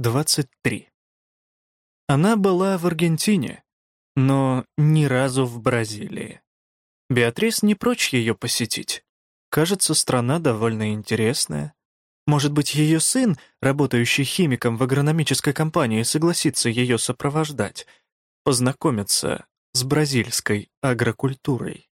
23. Она была в Аргентине, но ни разу в Бразилии. Беатрис не прочь ее посетить. Кажется, страна довольно интересная. Может быть, ее сын, работающий химиком в агрономической компании, согласится ее сопровождать, познакомиться с бразильской агрокультурой.